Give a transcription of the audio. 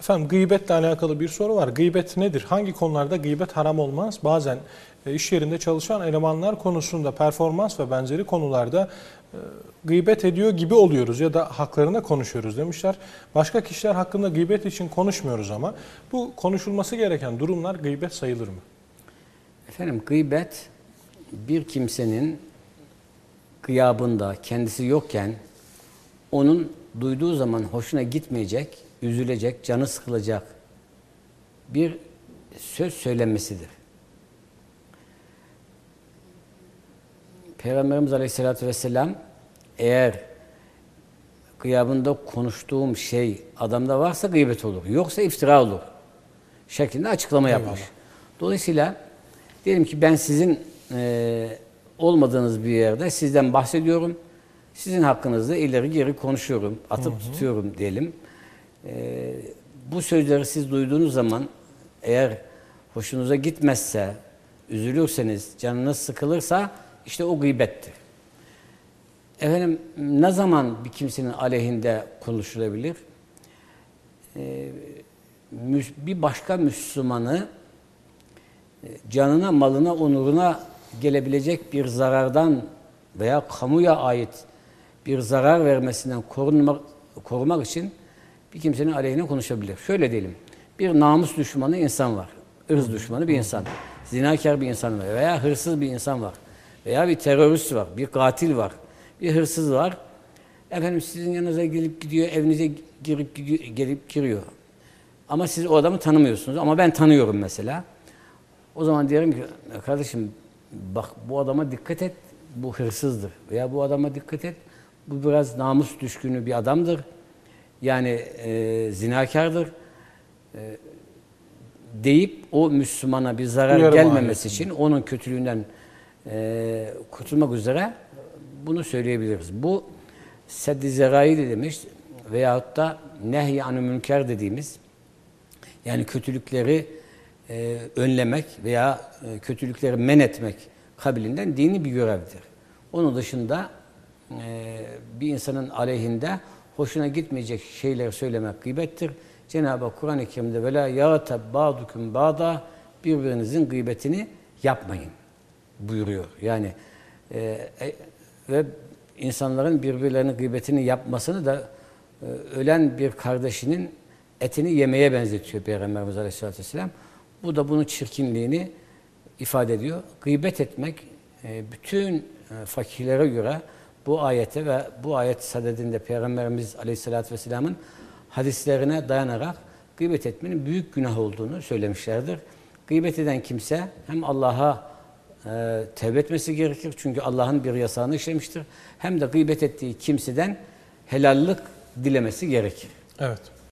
Efendim gıybetle alakalı bir soru var. Gıybet nedir? Hangi konularda gıybet haram olmaz? Bazen e, iş yerinde çalışan elemanlar konusunda performans ve benzeri konularda e, gıybet ediyor gibi oluyoruz ya da haklarına konuşuyoruz demişler. Başka kişiler hakkında gıybet için konuşmuyoruz ama bu konuşulması gereken durumlar gıybet sayılır mı? Efendim gıybet bir kimsenin gıyabında kendisi yokken onun duyduğu zaman hoşuna gitmeyecek, üzülecek, canı sıkılacak bir söz söylenmesidir. Peygamberimiz Aleyhisselatü Vesselam eğer gıyabında konuştuğum şey adamda varsa gıybet olur. Yoksa iftira olur. Şeklinde açıklama yapmış. Dolayısıyla diyelim ki ben sizin e, olmadığınız bir yerde sizden bahsediyorum. Sizin hakkınızda ileri geri konuşuyorum, atıp tutuyorum diyelim. E, bu sözleri siz duyduğunuz zaman eğer hoşunuza gitmezse, üzülürseniz, canınız sıkılırsa işte o gıybettir. Efendim ne zaman bir kimsenin aleyhinde konuşulabilir? Ee, bir başka Müslümanı e, canına, malına, onuruna gelebilecek bir zarardan veya kamuya ait bir zarar vermesinden korunmak, korumak için bir kimsenin aleyhine konuşabilir. Şöyle diyelim, bir namus düşmanı insan var, ırz düşmanı bir insan, zinakar bir insan var veya hırsız bir insan var veya bir terörist var, bir katil var, bir hırsız var. Efendim sizin yanınıza gelip gidiyor, evinize girip gidiyor, gelip giriyor. Ama siz o adamı tanımıyorsunuz ama ben tanıyorum mesela. O zaman diyelim ki kardeşim bak bu adama dikkat et bu hırsızdır veya bu adama dikkat et bu biraz namus düşkünü bir adamdır. Yani e, zinakardır. E, deyip o Müslümana bir zarar Uyarı gelmemesi mahiyetinde. için onun kötülüğünden e, kurtulmak üzere bunu söyleyebiliriz. Bu seddi zerai de demiş veyahut da nehy anı münker dediğimiz yani kötülükleri e, önlemek veya e, kötülükleri men etmek kabilinden dini bir görevdir. Onun dışında e, bir insanın aleyhinde hoşuna gitmeyecek şeyleri söylemek gıybettir. Cenab-ı Kur'an-ı Kerim'de vela yâteb ba'dukum ba'da birbirinizin gıybetini yapmayın buyuruyor. Yani e, e, ve insanların birbirlerinin gıybetini yapmasını da e, ölen bir kardeşinin etini yemeye benzetiyor Peygamberimiz Aleyhisselatü Vesselam. Bu da bunun çirkinliğini ifade ediyor. Gıybet etmek e, bütün e, fakirlere göre bu ayete ve bu ayet sadedinde Peygamberimiz Aleyhisselatü Vesselam'ın hadislerine dayanarak gıybet etmenin büyük günah olduğunu söylemişlerdir. Gıybet eden kimse hem Allah'a e, tevbe etmesi gerekir çünkü Allah'ın bir yasağını işlemiştir. Hem de gıybet ettiği kimseden helallik dilemesi gerekir. Evet.